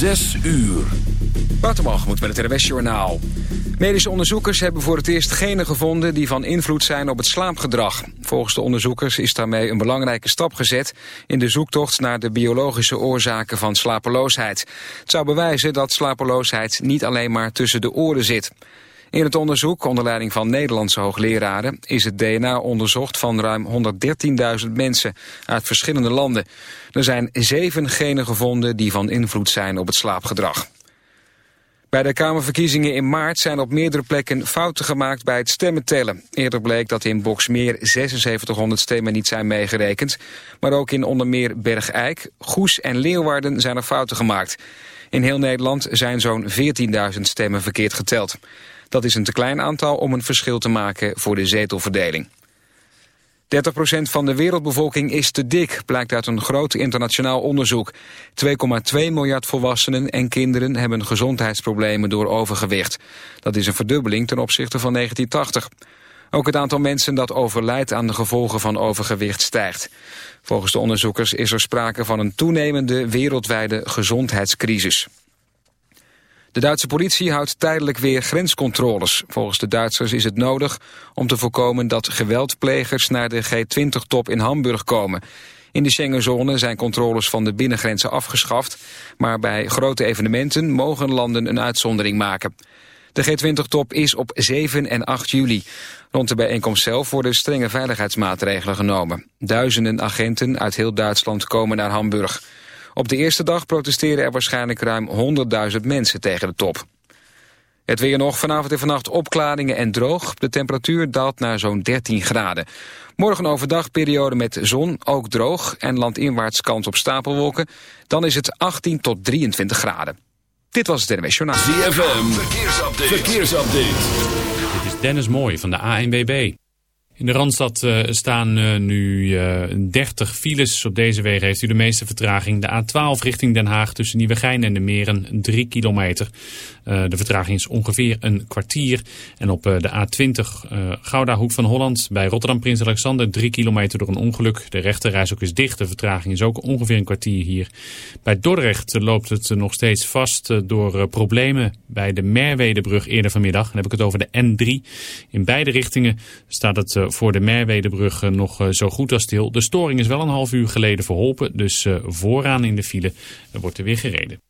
Zes uur. moet met het RWS Journaal. Medische onderzoekers hebben voor het eerst genen gevonden... die van invloed zijn op het slaapgedrag. Volgens de onderzoekers is daarmee een belangrijke stap gezet... in de zoektocht naar de biologische oorzaken van slapeloosheid. Het zou bewijzen dat slapeloosheid niet alleen maar tussen de oren zit. In het onderzoek, onder leiding van Nederlandse hoogleraren... is het DNA onderzocht van ruim 113.000 mensen uit verschillende landen. Er zijn zeven genen gevonden die van invloed zijn op het slaapgedrag. Bij de Kamerverkiezingen in maart zijn op meerdere plekken fouten gemaakt bij het stemmentellen. Eerder bleek dat in Boksmeer 7600 stemmen niet zijn meegerekend. Maar ook in onder meer Bergijk, Goes en Leeuwarden zijn er fouten gemaakt. In heel Nederland zijn zo'n 14.000 stemmen verkeerd geteld. Dat is een te klein aantal om een verschil te maken voor de zetelverdeling. 30% van de wereldbevolking is te dik, blijkt uit een groot internationaal onderzoek. 2,2 miljard volwassenen en kinderen hebben gezondheidsproblemen door overgewicht. Dat is een verdubbeling ten opzichte van 1980. Ook het aantal mensen dat overlijdt aan de gevolgen van overgewicht stijgt. Volgens de onderzoekers is er sprake van een toenemende wereldwijde gezondheidscrisis. De Duitse politie houdt tijdelijk weer grenscontroles. Volgens de Duitsers is het nodig om te voorkomen dat geweldplegers naar de G20-top in Hamburg komen. In de Schengenzone zijn controles van de binnengrenzen afgeschaft, maar bij grote evenementen mogen landen een uitzondering maken. De G20-top is op 7 en 8 juli. Rond de bijeenkomst zelf worden strenge veiligheidsmaatregelen genomen. Duizenden agenten uit heel Duitsland komen naar Hamburg. Op de eerste dag protesteren er waarschijnlijk ruim 100.000 mensen tegen de top. Het weer nog vanavond en vannacht opklaringen en droog. De temperatuur daalt naar zo'n 13 graden. Morgen overdag periode met zon, ook droog... en landinwaarts kans op stapelwolken. Dan is het 18 tot 23 graden. Dit was het NWS Journaal. ZFM, verkeersupdate. verkeersupdate. Dit is Dennis Mooij van de ANWB. In de Randstad uh, staan uh, nu uh, eh, 30 files. Op deze wegen heeft u de meeste vertraging. De A12 richting Den Haag tussen Nieuwegein en de Meren 3 kilometer. De vertraging is ongeveer een kwartier. En op de A20 Gouda Hoek van Holland bij Rotterdam Prins Alexander 3 kilometer door een ongeluk. De rechterreis ook is dicht. De vertraging is ook ongeveer een kwartier hier. Bij Dordrecht loopt het nog steeds vast door problemen bij de Merwedebrug eerder vanmiddag. Dan heb ik het over de N3. In beide richtingen staat het voor de Merwedebrug nog eh, zo goed als stil. De storing is wel een half uur geleden verholpen, dus eh, vooraan in de file wordt er weer gereden.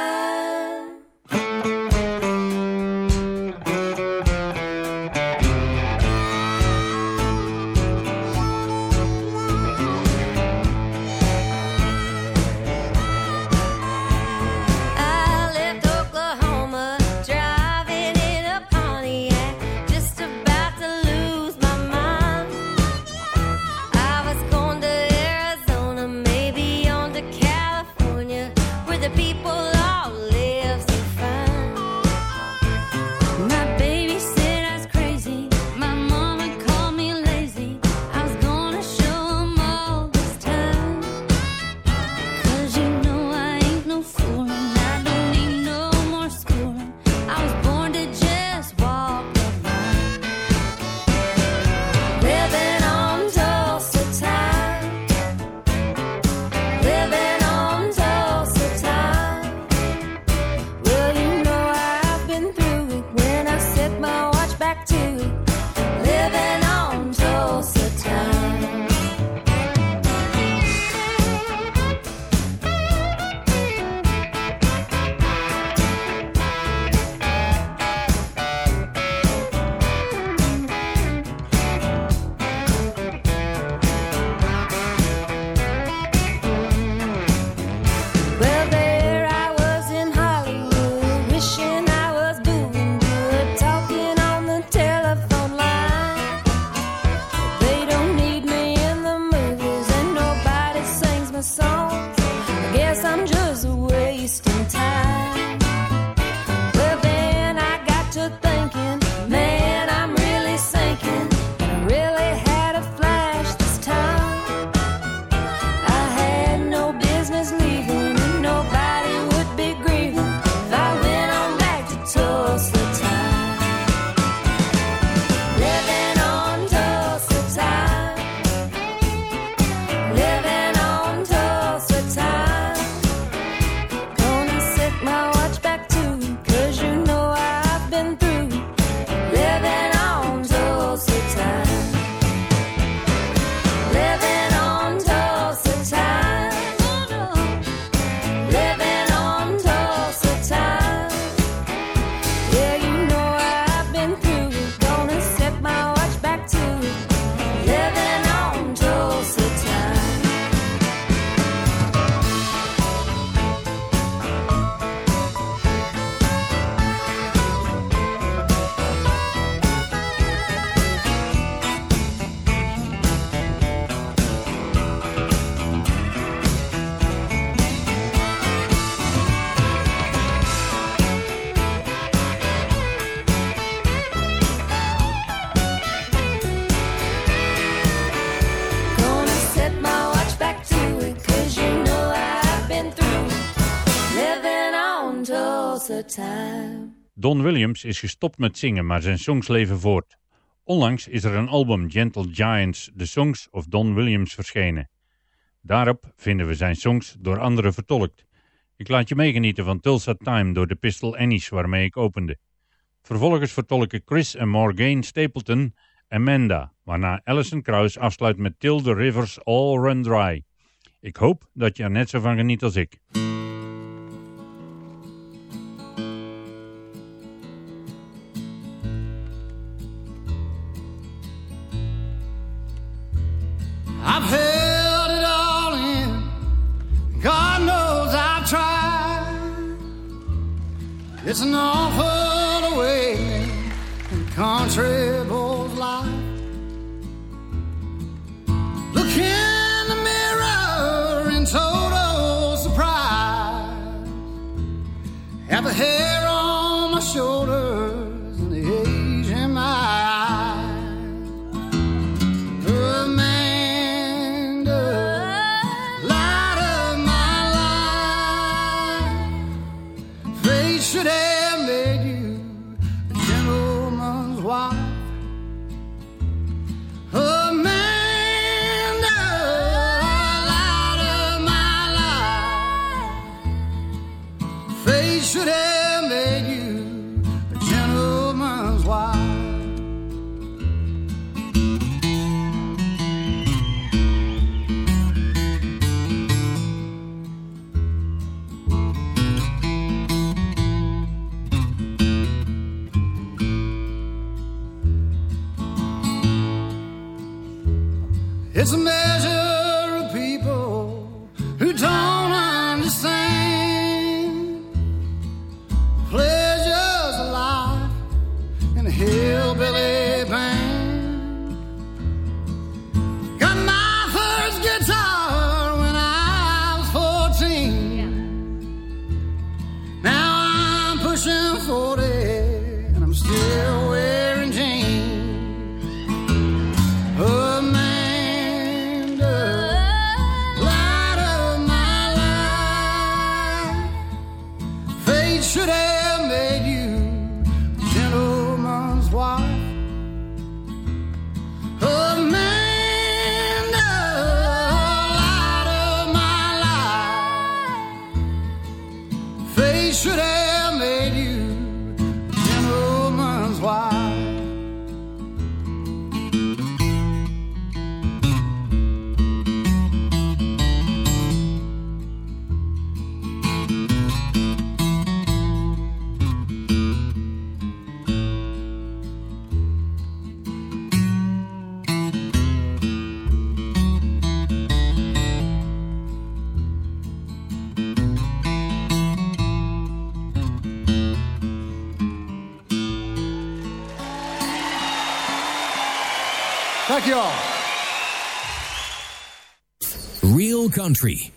Don Williams is gestopt met zingen, maar zijn songs leven voort. Onlangs is er een album Gentle Giants, The Songs of Don Williams verschenen. Daarop vinden we zijn songs door anderen vertolkt. Ik laat je meegenieten van Tulsa Time door de Pistol Annie's waarmee ik opende. Vervolgens vertolken Chris en Morgan Stapleton Amanda, waarna Allison Krauss afsluit met Till Rivers All Run Dry. Ik hoop dat je er net zo van geniet als ik. I've held it all in. God knows I've tried. It's an awful way in can't country. It's a measure country.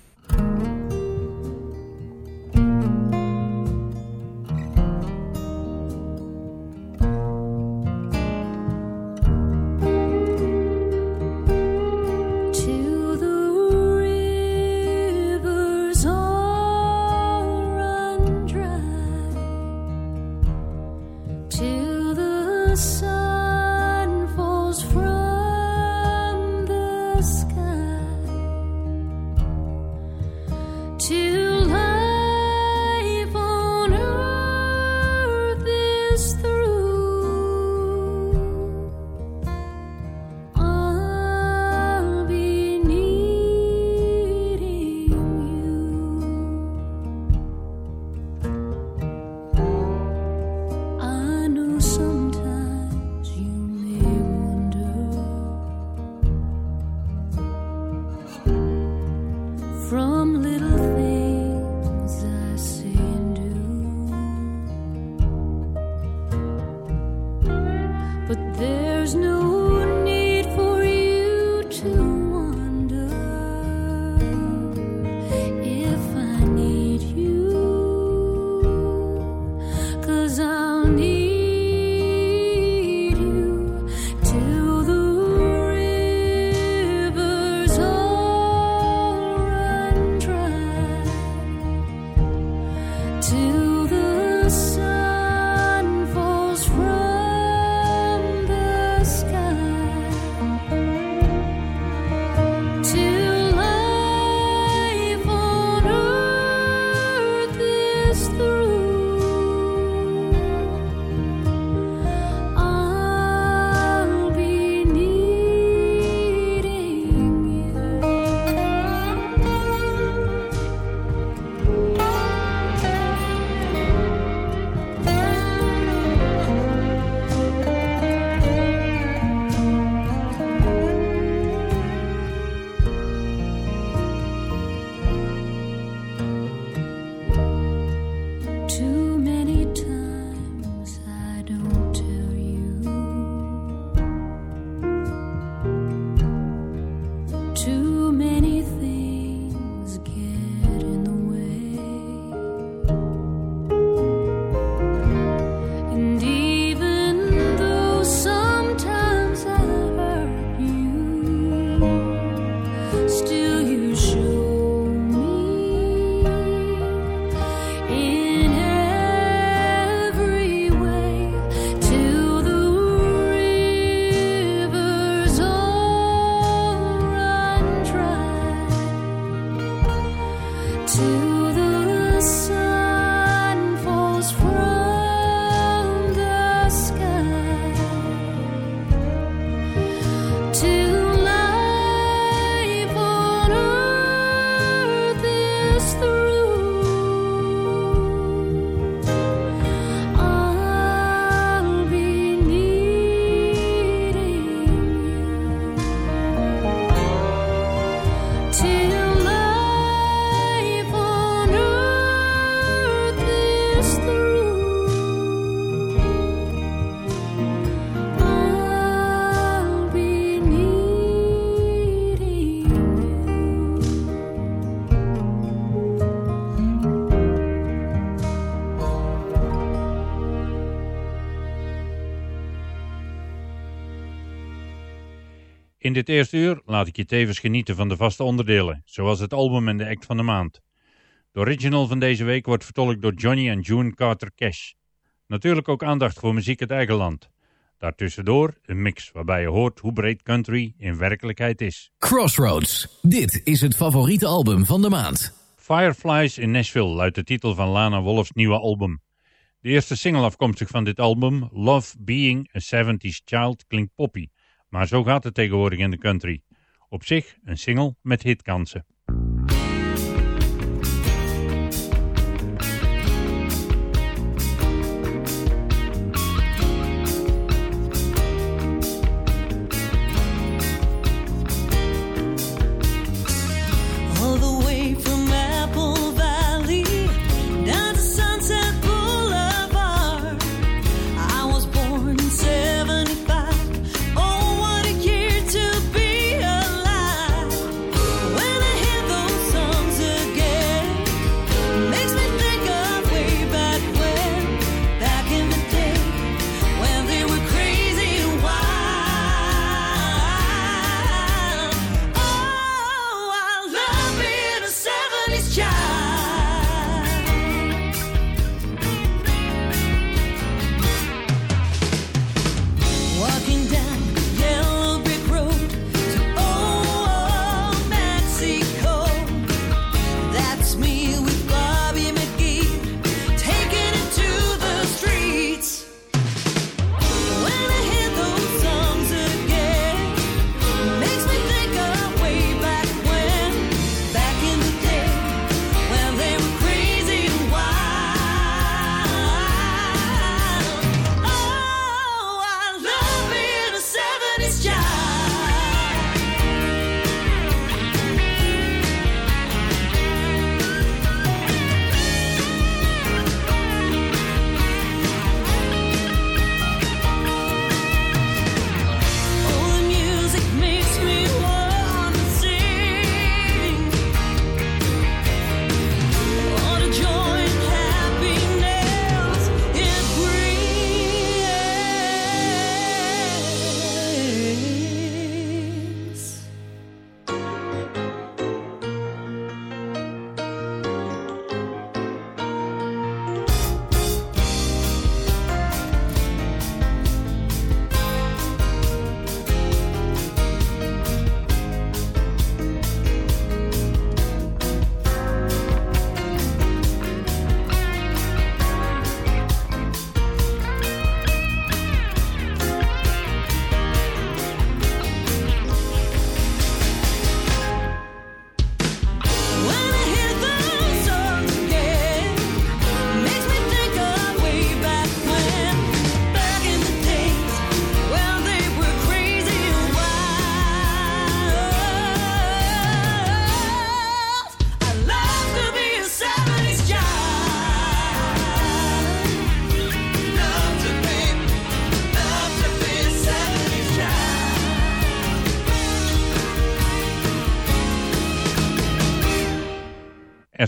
In dit eerste uur laat ik je tevens genieten van de vaste onderdelen, zoals het album en de act van de maand. De original van deze week wordt vertolkt door Johnny en June Carter Cash. Natuurlijk ook aandacht voor muziek uit eigen land. Daartussendoor een mix waarbij je hoort hoe breed country in werkelijkheid is. Crossroads. Dit is het favoriete album van de maand. Fireflies in Nashville luidt de titel van Lana Wolf's nieuwe album. De eerste single afkomstig van dit album, Love Being a 70s Child, klinkt poppy. Maar zo gaat het tegenwoordig in de country. Op zich een single met hitkansen.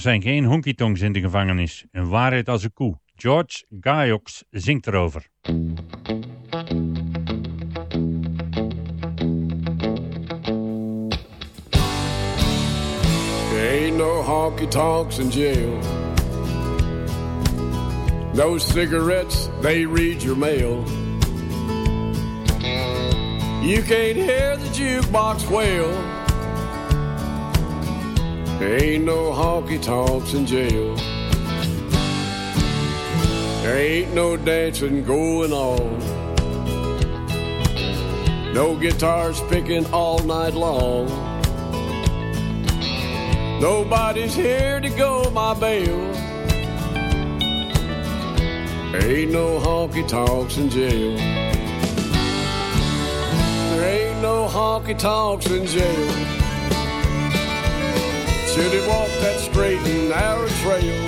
Zijn geen honky-tonks in de gevangenis. Een waarheid als een koe. George Gaiox zingt erover. Ain't no honky tonks in jail. No cigarettes, they read your mail. You can't hear the jukebox wail. There ain't no honky tonks in jail. There ain't no dancing going on. No guitars picking all night long. Nobody's here to go my bail. Ain't no honky tonks in jail. There ain't no honky tonks in jail. Should have walked that straight and narrow trail.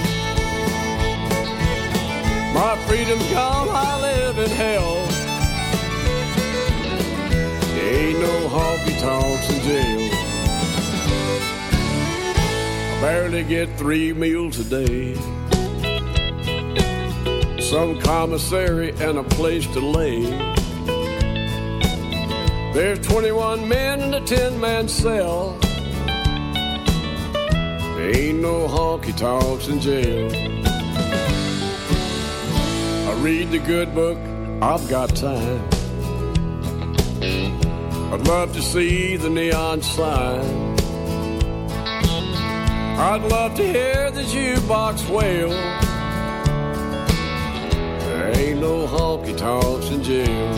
My freedom's gone, I live in hell. There ain't no honky tonks in jail. I barely get three meals a day. Some commissary and a place to lay. There's 21 men in a 10 man cell. Ain't no honky tonks in jail. I read the good book, I've got time. I'd love to see the neon sign. I'd love to hear the jukebox wail. There ain't no honky tonks in jail.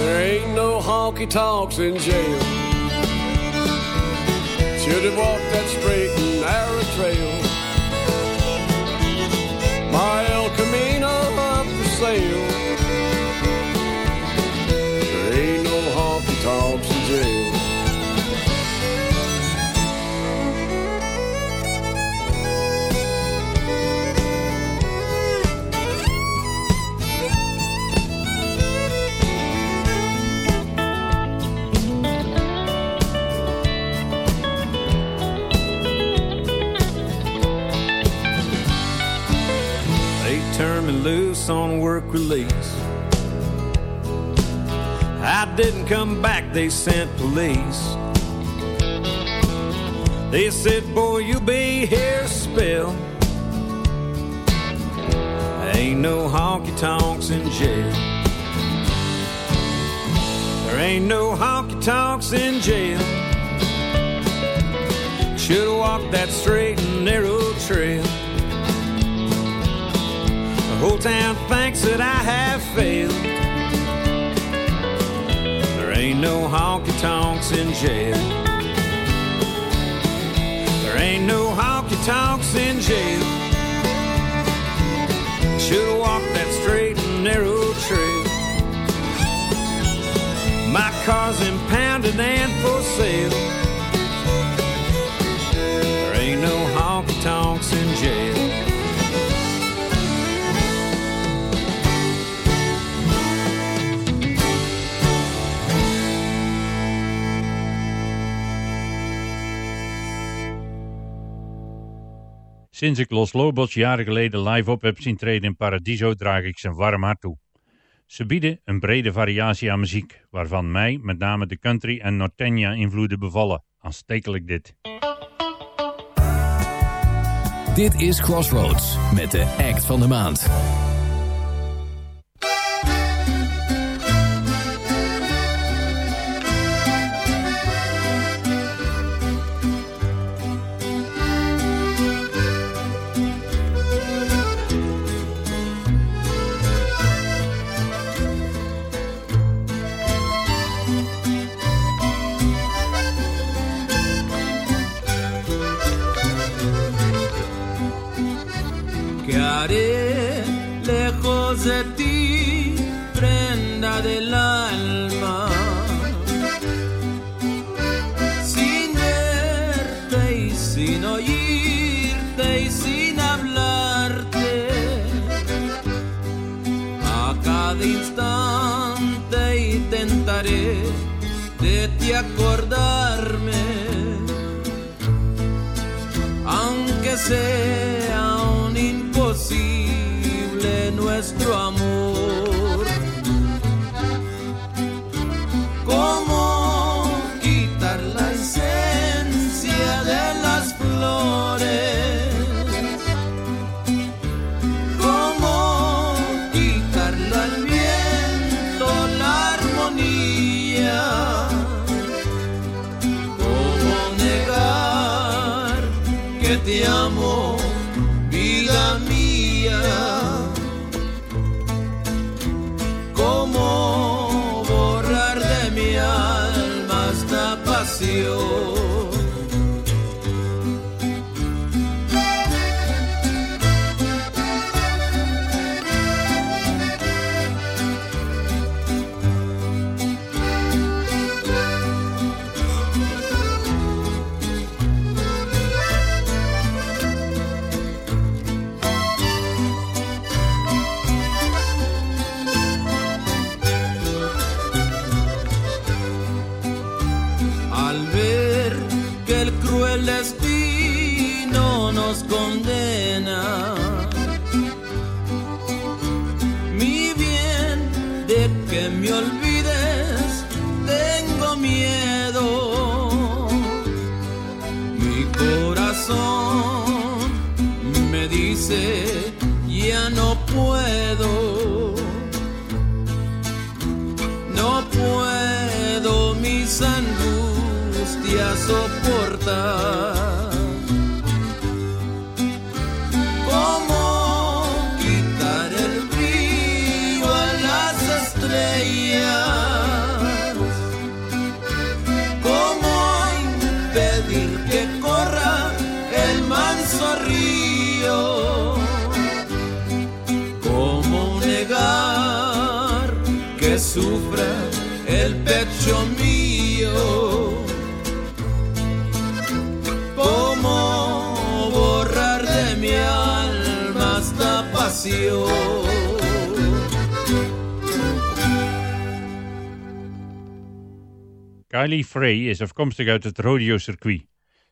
There ain't no honky tonks in jail. Should have walked that straight and narrow trail. My El Camino up for sale. Didn't come back, they sent police. They said, Boy, you'll be here a spell. Ain't no honky tonks in jail. There ain't no honky tonks in jail. Should've walked that straight and narrow trail. The whole town thinks that I have failed. Ain't no honky tonks in jail. There ain't no honky tonks in jail. Should've walked that straight and narrow trail. My car's impounded and for sale. There ain't no honky tonks Sinds ik Los Lobos jaren geleden live op heb zien treden in Paradiso draag ik zijn warm hart toe. Ze bieden een brede variatie aan muziek, waarvan mij met name de country en Norteña invloeden bevallen. Aanstekelijk dit. Dit is Crossroads met de act van de maand. Kylie Frey is afkomstig uit het rodeo-circuit.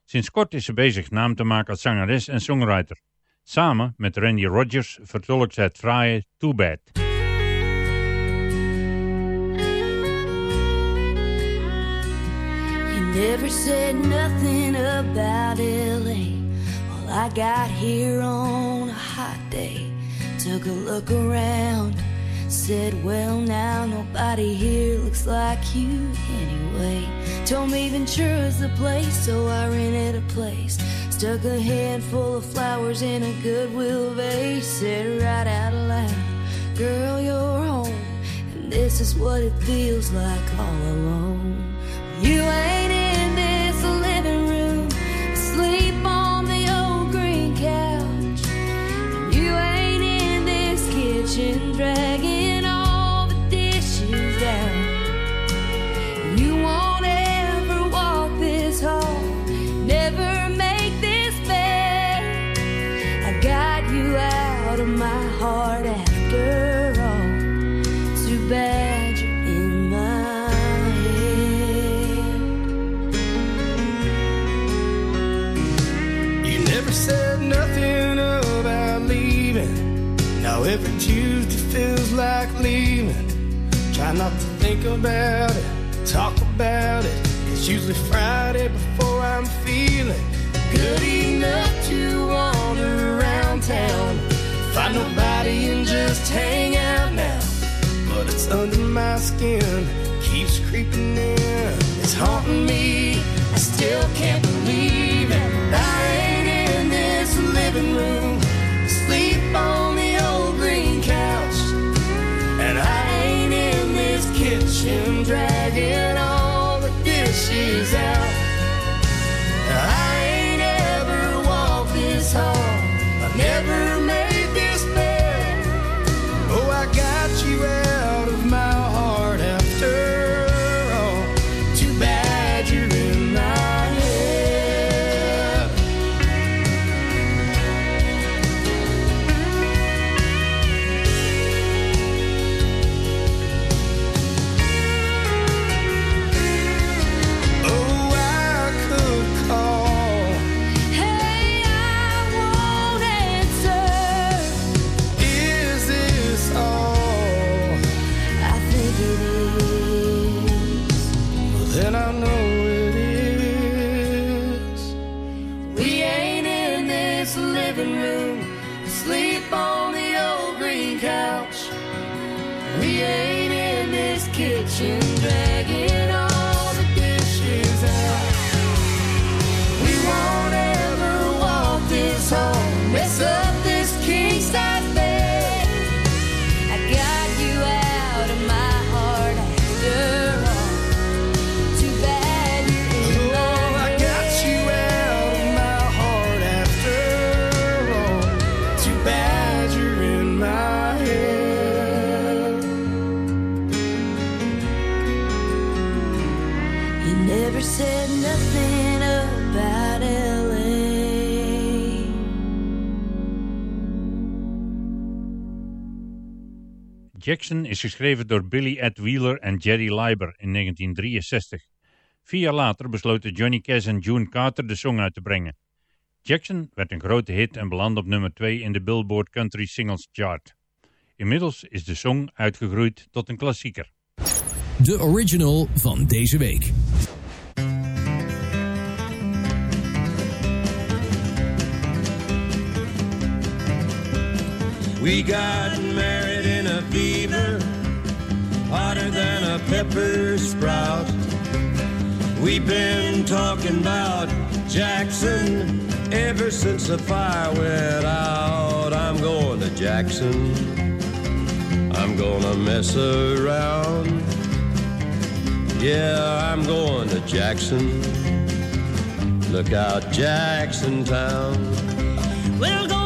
Sinds kort is ze bezig naam te maken als zangeres en songwriter. Samen met Randy Rogers vertolkt ze het fraaie Too Bad. You never said nothing about LA. All I got here on a hot day. Took a look around. Said, well, now nobody here looks like you anyway. Told me Ventura's the place, so I rented a place. Stuck a handful of flowers in a Goodwill vase. Said right out loud, girl, you're home. And this is what it feels like all alone. You ain't in this living room, asleep on the old green couch. You ain't in this kitchen, dragging think about it, talk about it. It's usually Friday before I'm feeling good enough to wander around town. Find nobody and just hang out now. But it's under my skin, keeps creeping in. It's haunting me. I still can't believe it. I ain't in this living room, sleep on kitchen, dragging all the dishes out. I ain't ever walked this hall, I never Jackson is geschreven door Billy Ed Wheeler en Jerry Leiber in 1963. Vier jaar later besloten Johnny Cash en June Carter de song uit te brengen. Jackson werd een grote hit en belandde op nummer 2 in de Billboard Country Singles Chart. Inmiddels is de song uitgegroeid tot een klassieker. De original van deze week. We got married in a fever, hotter than a pepper sprout. We've been talking about Jackson ever since the fire went out. I'm going to Jackson. I'm gonna mess around. Yeah, I'm going to Jackson. Look out, Jackson Town. We'll go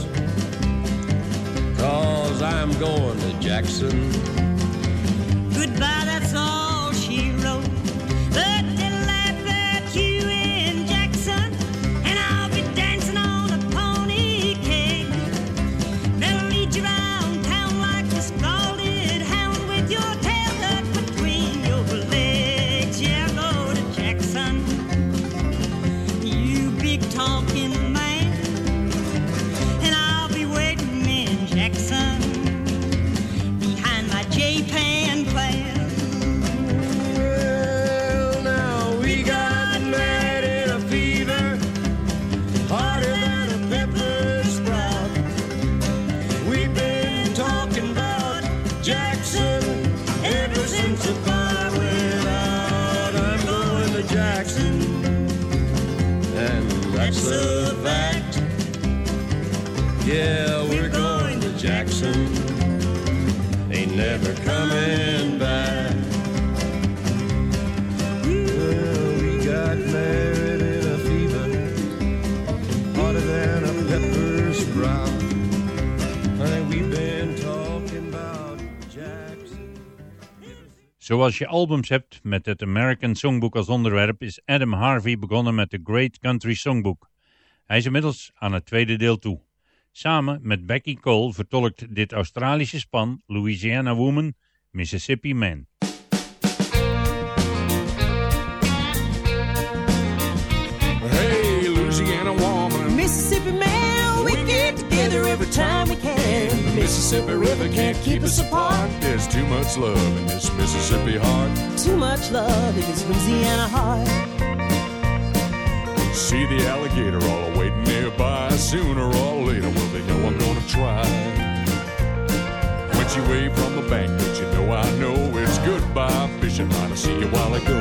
cause I'm going to Jackson. Yeah, we're going to Jackson. Ain't never coming back. We got married in a fever, hotter than a pepper sprout. Honey, we've been talking about Jackson. Zoals je albums hebt met het American Songbook als onderwerp is Adam Harvey begonnen met The Great Country Songbook. Hij is inmiddels aan het tweede deel toe. Samen met Becky Cole vertolkt dit Australische span Louisiana Woman, Mississippi Man. Hey, Louisiana woman. Mississippi man, we get together every time we can. Mississippi River can't keep us apart. There's too much love in this Mississippi heart. Too much love in this Louisiana heart. See the alligator all waiting nearby. Sooner or later, well, they know I'm gonna try. When she waved from the bank, but you know I know it's goodbye fishing. Might I see you while I go.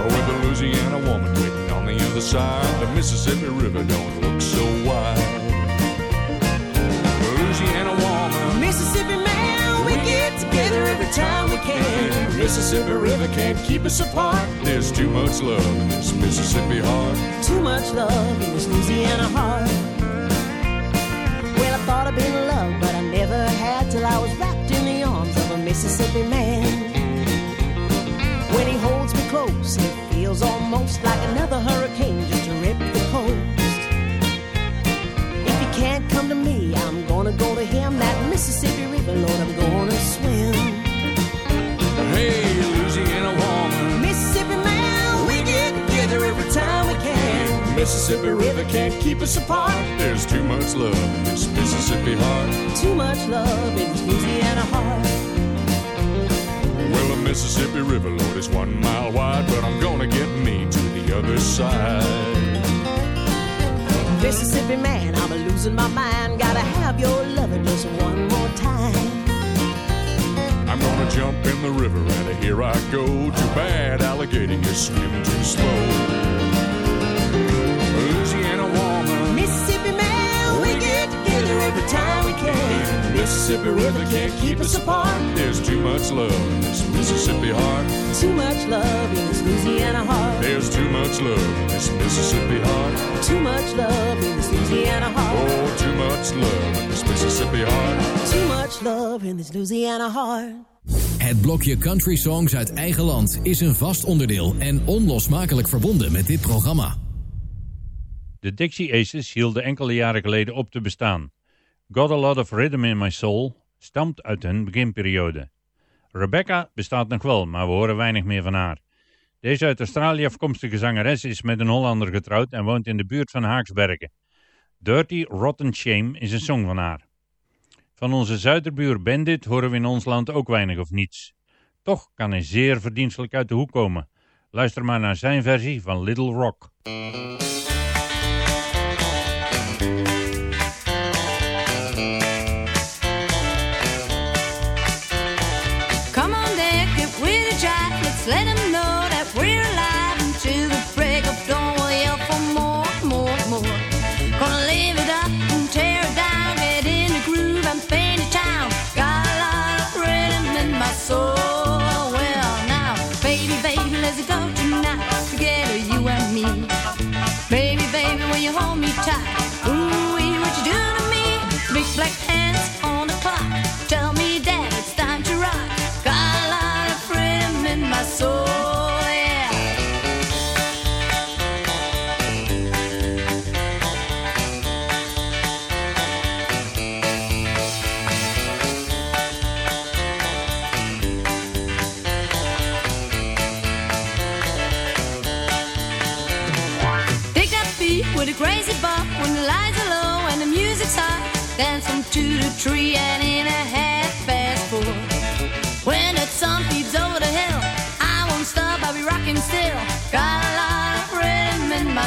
Or oh, with a Louisiana woman waiting on the other side, the Mississippi River don't look so wide. Louisiana woman. Mississippi man, we get together every time we can. Mississippi River can't keep us apart. There's too much love in this Mississippi heart. Too much love in this Louisiana heart. Well, I thought I'd been in love, but I never had till I was wrapped in the arms of a Mississippi man. When he holds me close, it feels almost like another hurricane Mississippi River can't keep us apart. There's too much love in this Mississippi heart. Too much love in this Louisiana heart. Well, the Mississippi River, Lord, is one mile wide, but I'm gonna get me to the other side. Mississippi man, I'm a losing my mind. Gotta have your loving just one more time. I'm gonna jump in the river and here I go. Too bad alligator, you swim too slow. Mississippi River can't keep us apart. There's too much love in this Mississippi heart. Too much love in this Louisiana heart. There's too much love in this Mississippi heart. Too much love in this Louisiana heart. Oh, too much love in this Mississippi heart. Too much love in this Louisiana heart. Het blokje country songs uit eigen land is een vast onderdeel en onlosmakelijk verbonden met dit programma. De Dixie Aces hielden enkele jaren geleden op te bestaan. Got a Lot of Rhythm in My Soul stamt uit hun beginperiode. Rebecca bestaat nog wel, maar we horen weinig meer van haar. Deze uit Australië afkomstige zangeres is met een Hollander getrouwd en woont in de buurt van Haaksbergen. Dirty Rotten Shame is een song van haar. Van onze zuiderbuur Bandit horen we in ons land ook weinig of niets. Toch kan hij zeer verdienstelijk uit de hoek komen. Luister maar naar zijn versie van Little Rock. Big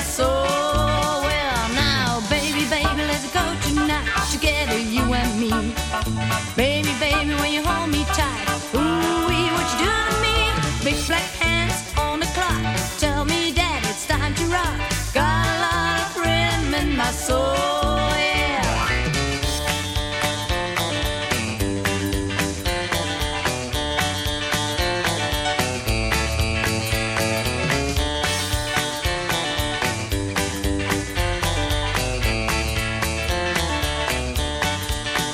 そう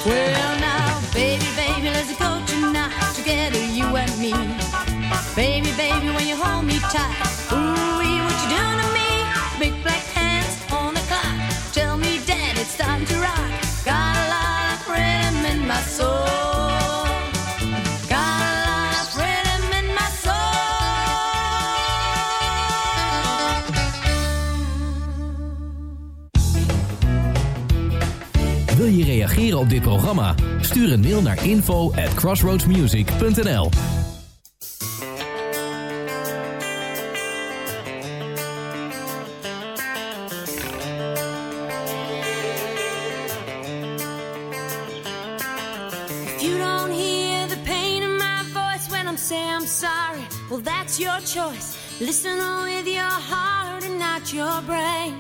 Well, now, baby, baby, let's go tonight. Together, you and me. Baby, baby, when you hold me tight. Ooh, what you doing to me? Big black hands on the clock. Tell me that it's time to rock. Got a lot of rhythm in my soul. Reageren op dit programma? Stuur een mail naar info at crossroadsmusic.nl If you don't hear the pain in my voice when I'm saying I'm sorry, well, that's your choice. Listen with your heart and not your brain.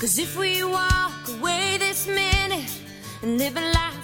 Cause if we walk away this minute and live a life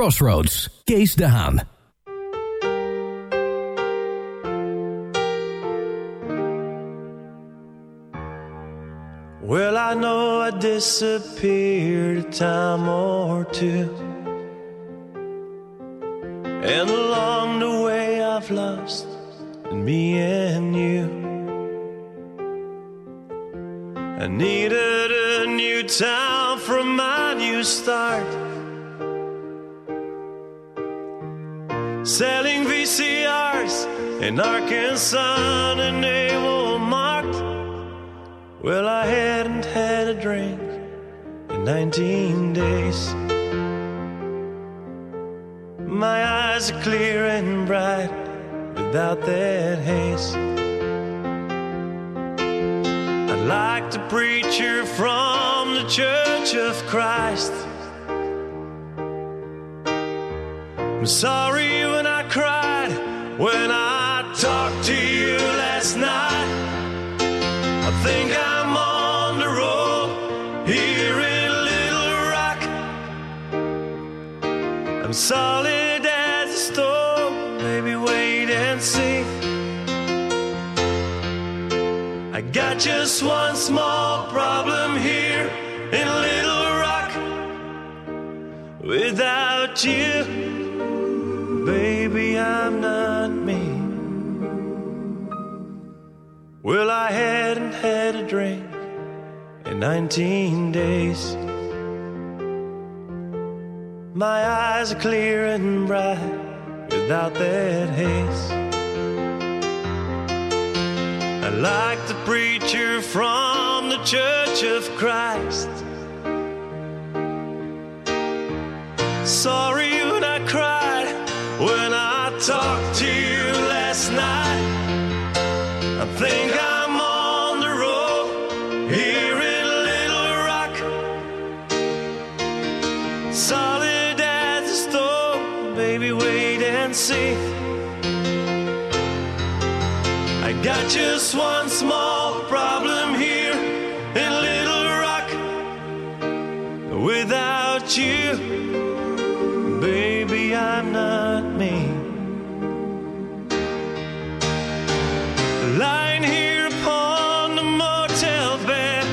Crossroads, Kees de Haan. Well, I know I disappeared a time or two. And along the way, I've lost me and you. I needed a new town for my new start. Selling VCRs in Arkansas and they were marked. Well, I hadn't had a drink in 19 days. My eyes are clear and bright without that haze. I'd like the preacher from the Church of Christ. I'm sorry when I talked to you last night. I think I'm on the road here in Little Rock. I'm solid as a stone, baby, wait and see. I got just one small problem here in Little Rock. Without you, baby, I'm not Well, I hadn't had a drink in 19 days. My eyes are clear and bright without that haze. I like the preacher from the Church of Christ. Sorry when I cried when I talked to you last night. I'm on just one small problem here in Little Rock. Without you, baby, I'm not me. Lying here upon the motel bed.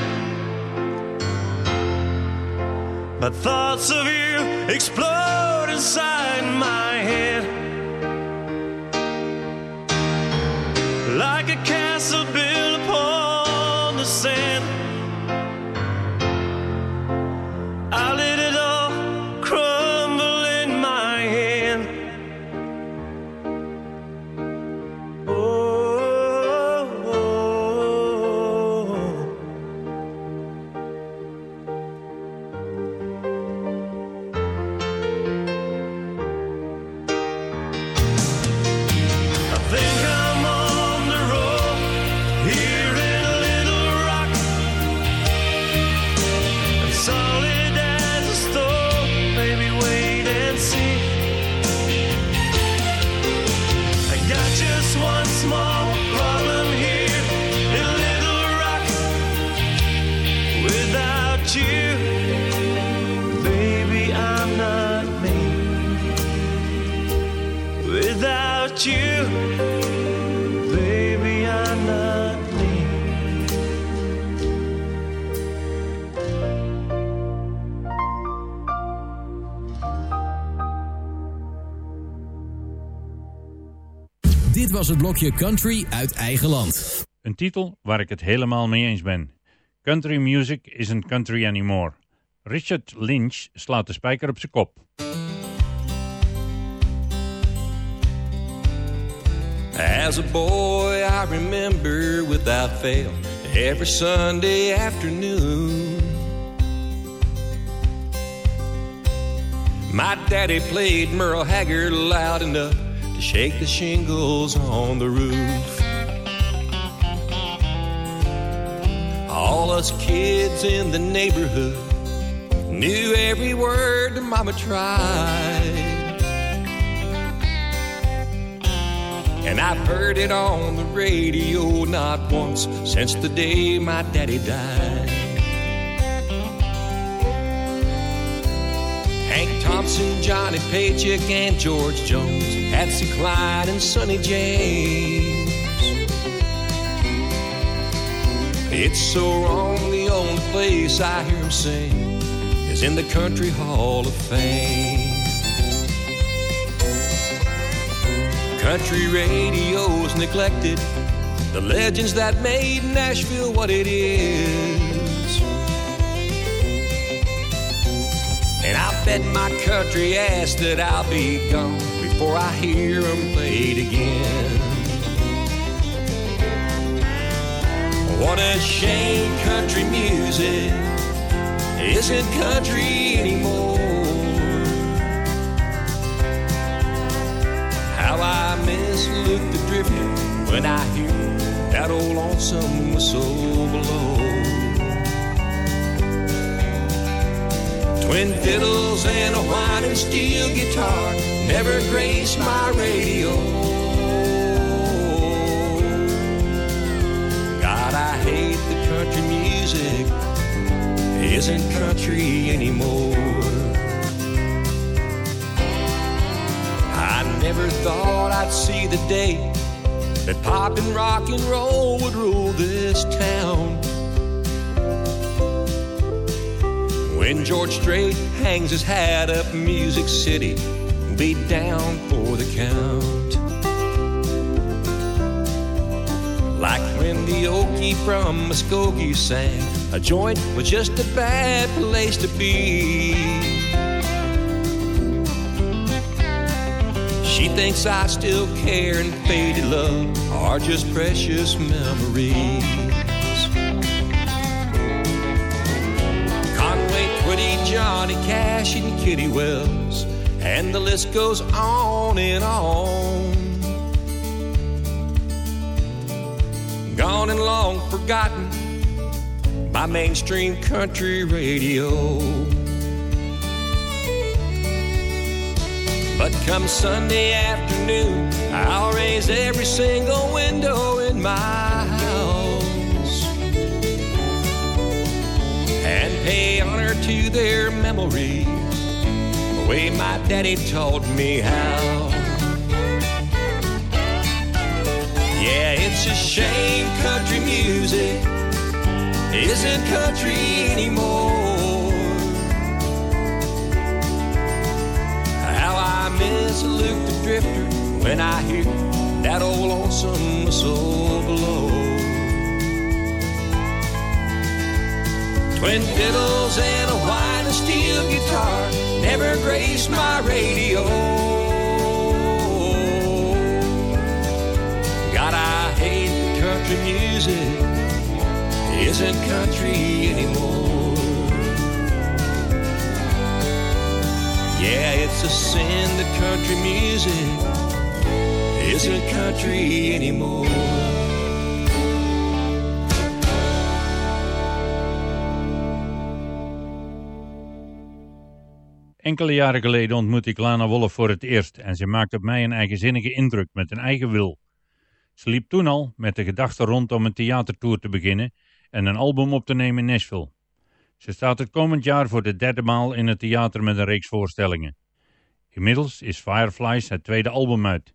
My thoughts of you explode inside A castle Dit was het blokje Country uit eigen land. Een titel waar ik het helemaal mee eens ben. Country music isn't country anymore. Richard Lynch slaat de spijker op zijn kop. As a boy, I remember without fail every Sunday afternoon. My daddy played Merle Haggard loud enough to shake the shingles on the roof. All us kids in the neighborhood knew every word Mama tried. And I've heard it on the radio not once since the day my daddy died. Hank Thompson, Johnny Paycheck, and George Jones, Patsy Cline, and Sonny James. It's so wrong, the only place I hear him sing is in the Country Hall of Fame. Country radio's neglected, the legends that made Nashville what it is. And I bet my country ass that I'll be gone before I hear them played again. What a shame country music isn't country anymore. How I miss Luke the Drifter when I hear that old lonesome whistle blow. Twin fiddles and a whining steel guitar never graced my radio. God, I hate the country music isn't country anymore. I never thought I'd see the day that pop and rock and roll would rule this town. When George Strait hangs his hat up, Music City be down for the count. Like when the Okie from Muskogee sang, a joint was just a bad place to be. She thinks I still care and faded love are just precious memories. Conway, Twitty, Johnny Cash, and Kitty Wells, and the list goes on and on. Gone and long forgotten by mainstream country radio. But come Sunday afternoon, I'll raise every single window in my house and pay honor to their the way my daddy taught me how. Yeah, it's a shame country music isn't country anymore. How I miss Luke the Drifter when I hear that old lonesome whistle blow. Twin fiddles and a white steel guitar never graced my radio. God, I hate country music isn't country anymore. Yeah, it's a sin that country music isn't country anymore. Enkele jaren geleden ontmoette ik Lana Wolf voor het eerst en ze maakte op mij een eigenzinnige indruk met een eigen wil. Ze liep toen al met de gedachte rond om een theatertour te beginnen en een album op te nemen in Nashville. Ze staat het komend jaar voor de derde maal in het theater met een reeks voorstellingen. Inmiddels is Fireflies het tweede album uit.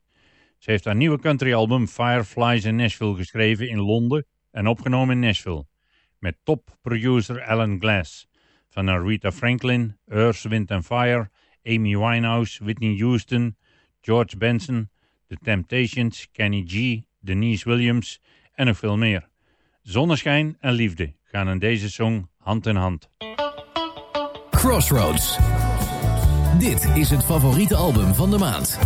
Ze heeft haar nieuwe countryalbum Fireflies in Nashville geschreven in Londen en opgenomen in Nashville. Met topproducer Alan Glass. Van Aretha Franklin, Earth, Wind Fire, Amy Winehouse, Whitney Houston, George Benson, The Temptations, Kenny G, Denise Williams en nog veel meer. Zonneschijn en liefde gaan in deze song hand in hand. Crossroads. Dit is het favoriete album van de maand.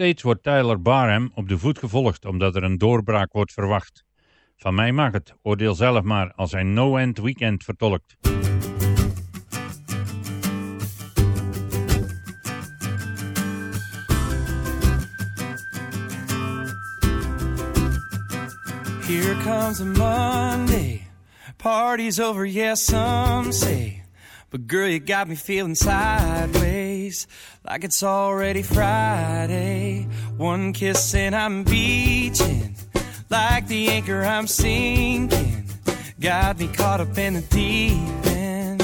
States wordt Tyler Barham op de voet gevolgd omdat er een doorbraak wordt verwacht. Van mij mag het, oordeel zelf maar als hij No End Weekend vertolkt. Here comes a Monday. Party's over, yeah, some say. But girl, you got me feeling sideways. Like it's already Friday. One kiss and I'm beaching. Like the anchor, I'm sinking. Got me caught up in the deep end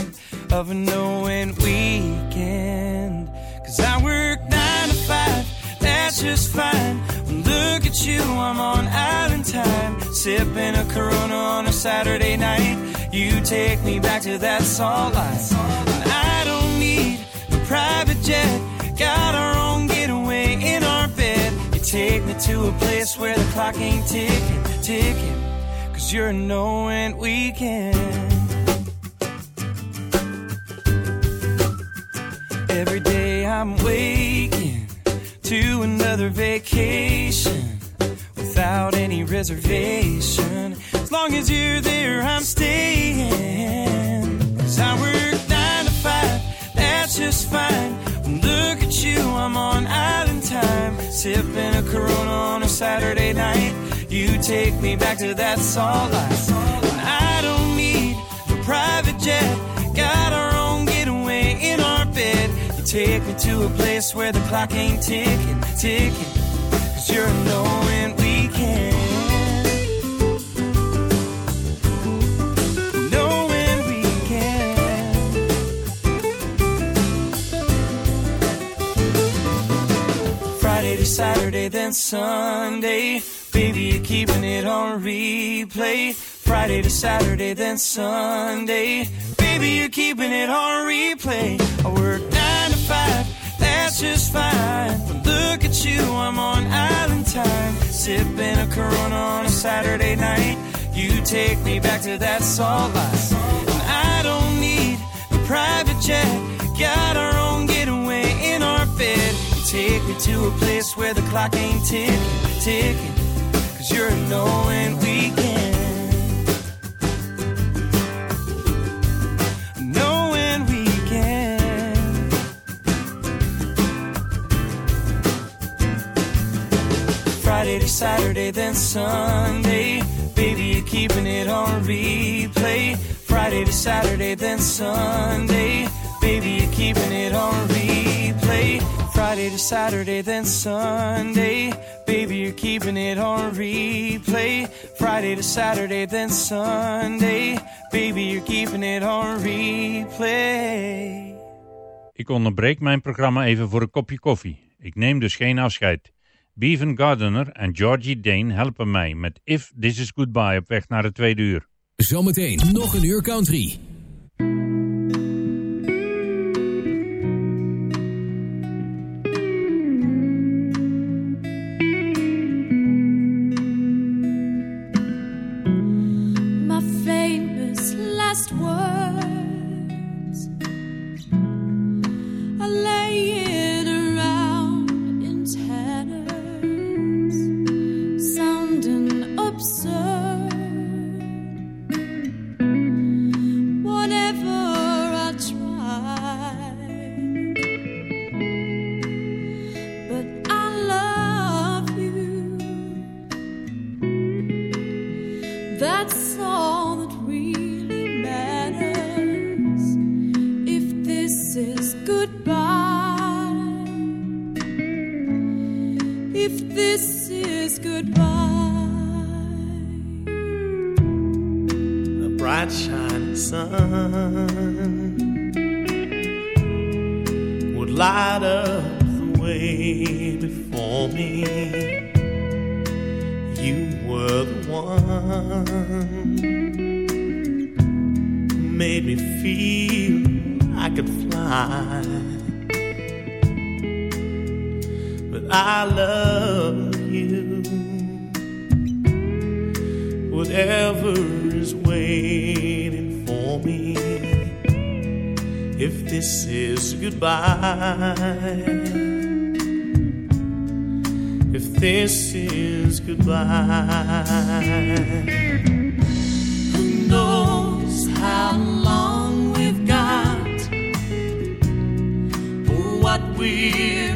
of a no-end weekend. Cause I work nine to five, that's just fine. When look at you, I'm on island time. Sipping a Corona on a Saturday night. You take me back to that salt life. And I don't jet. Got our own getaway in our bed. You take me to a place where the clock ain't ticking, ticking. Cause you're a no-end weekend. Every day I'm waking to another vacation without any reservation. As long as you're there, I'm staying. Cause I work nine to five, that's just fine. You, I'm on island time. Sipping a Corona on a Saturday night. You take me back to that salt life. And I don't need a private jet. Got our own getaway in our bed. You take me to a place where the clock ain't ticking, ticking. Cause you're a Then Sunday. Baby, you're keeping it on replay. Friday to Saturday, then Sunday. Baby, you're keeping it on replay. I work nine to five, that's just fine. But look at you, I'm on island time. Sipping a Corona on a Saturday night. You take me back to that salt life. And I don't need a private jet. Take me to a place where the clock ain't ticking, ticking. Cause you're a no-end weekend. Knowing weekend. Friday to Saturday, then Sunday. Baby, you're keeping it on replay. Friday to Saturday, then Sunday. Baby, you're keeping it on replay. Friday to Saturday, then Sunday. Baby, you're keeping it on replay. Friday to Saturday, then Sunday. Baby, you're keeping it on replay. Ik onderbreek mijn programma even voor een kopje koffie. Ik neem dus geen afscheid. Bevan Gardner en Georgie Dane helpen mij met If This Is Goodbye op weg naar het tweede uur. Zometeen nog een uur country. That's all that really matters. If this is goodbye, if this is goodbye, the bright shining sun would light up the way before me. One made me feel I could fly. But I love you. Whatever is waiting for me. If this is goodbye if this is goodbye. Who knows how long we've got, what we're